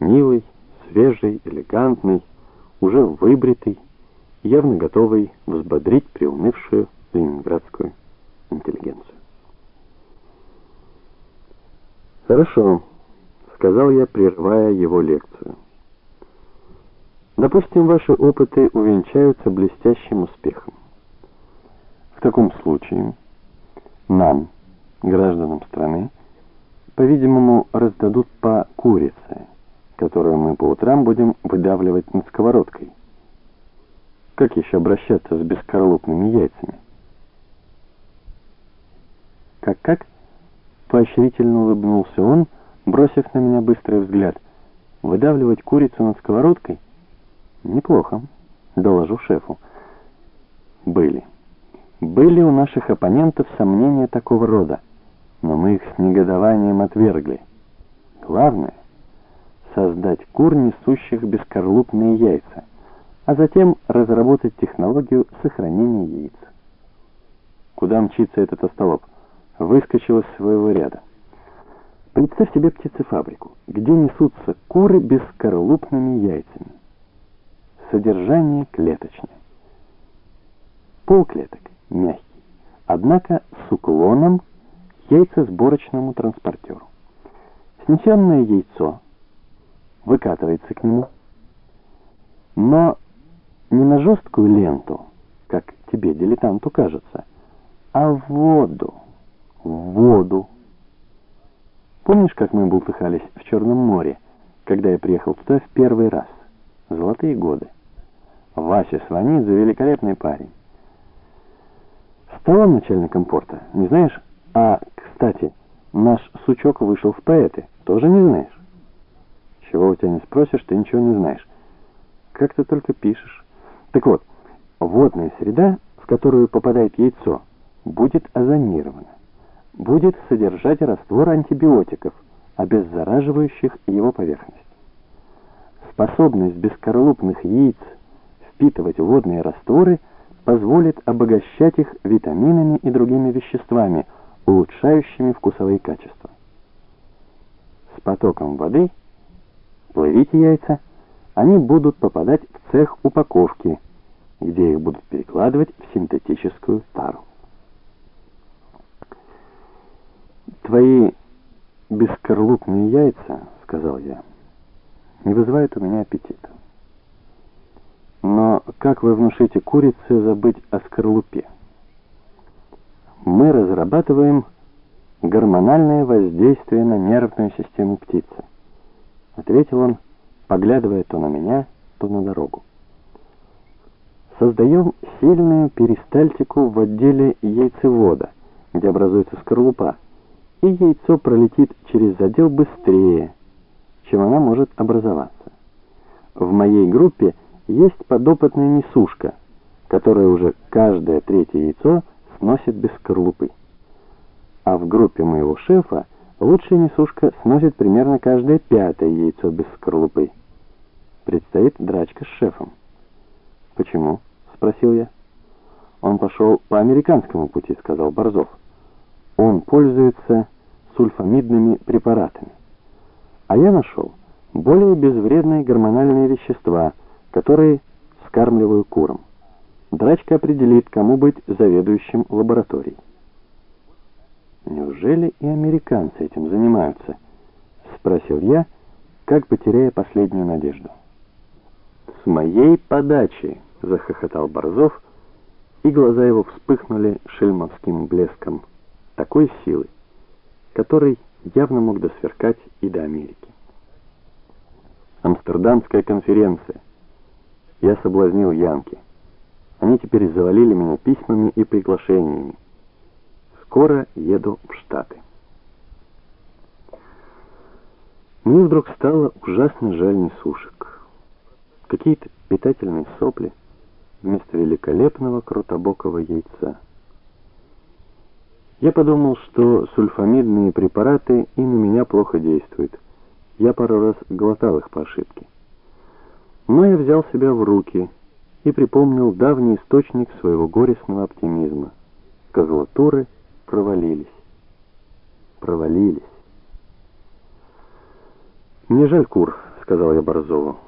Милый, свежий, элегантный, уже выбритый, явно готовый взбодрить приунывшую ленинградскую интеллигенцию. «Хорошо», — сказал я, прерывая его лекцию. «Допустим, ваши опыты увенчаются блестящим успехом. В таком случае нам, гражданам страны, по-видимому, раздадут по курице, которую мы по утрам будем выдавливать над сковородкой. Как еще обращаться с бескорлупными яйцами? Как-как? Поощрительно улыбнулся он, бросив на меня быстрый взгляд. Выдавливать курицу над сковородкой? Неплохо, доложу шефу. Были. Были у наших оппонентов сомнения такого рода, но мы их с негодованием отвергли. Главное — создать кур, несущих бескорлупные яйца, а затем разработать технологию сохранения яиц. Куда мчится этот остолоп? выскочил из своего ряда. Представь себе птицефабрику, где несутся куры бескорлупными яйцами. Содержание клеточное. Пол клеток мягкий, однако с уклоном к яйцесборочному транспортеру. Снесенное яйцо выкатывается к нему, но не на жесткую ленту, как тебе, дилетанту, кажется, а в воду в воду. Помнишь, как мы бултыхались в Черном море, когда я приехал туда в первый раз? Золотые годы. Вася Сванидзе великолепный парень. Стал он начальником порта, не знаешь? А, кстати, наш сучок вышел в поэты, тоже не знаешь? Чего у тебя не спросишь, ты ничего не знаешь. Как ты только пишешь. Так вот, водная среда, в которую попадает яйцо, будет озонирована будет содержать раствор антибиотиков, обеззараживающих его поверхность. Способность бескорлупных яиц впитывать водные растворы позволит обогащать их витаминами и другими веществами, улучшающими вкусовые качества. С потоком воды плывите яйца, они будут попадать в цех упаковки, где их будут перекладывать в синтетическую тару. «Твои бескорлупные яйца, — сказал я, — не вызывают у меня аппетита. Но как вы внушите курице забыть о скорлупе? Мы разрабатываем гормональное воздействие на нервную систему птицы, — ответил он, поглядывая то на меня, то на дорогу. Создаем сильную перистальтику в отделе яйцевода, где образуется скорлупа, и яйцо пролетит через задел быстрее, чем она может образоваться. В моей группе есть подопытная несушка, которая уже каждое третье яйцо сносит без скорлупы. А в группе моего шефа лучшая несушка сносит примерно каждое пятое яйцо без скорлупы. Предстоит драчка с шефом. «Почему?» — спросил я. «Он пошел по американскому пути», — сказал Борзов он пользуется сульфамидными препаратами. А я нашел более безвредные гормональные вещества, которые скармливаю курам. Драчка определит, кому быть заведующим лабораторией. «Неужели и американцы этим занимаются?» — спросил я, как бы теряя последнюю надежду. «С моей подачи!» — захохотал Борзов, и глаза его вспыхнули шельмовским блеском такой силы, который явно мог досверкать и до Америки. Амстердамская конференция. Я соблазнил Янки. Они теперь завалили меня письмами и приглашениями. Скоро еду в Штаты. Мне вдруг стало ужасно жаль несушек. Какие-то питательные сопли вместо великолепного крутобокого яйца. Я подумал, что сульфамидные препараты и на меня плохо действуют. Я пару раз глотал их по ошибке. Но я взял себя в руки и припомнил давний источник своего горестного оптимизма. Козлатуры провалились. Провалились. «Мне жаль кур», — сказал я Борзову.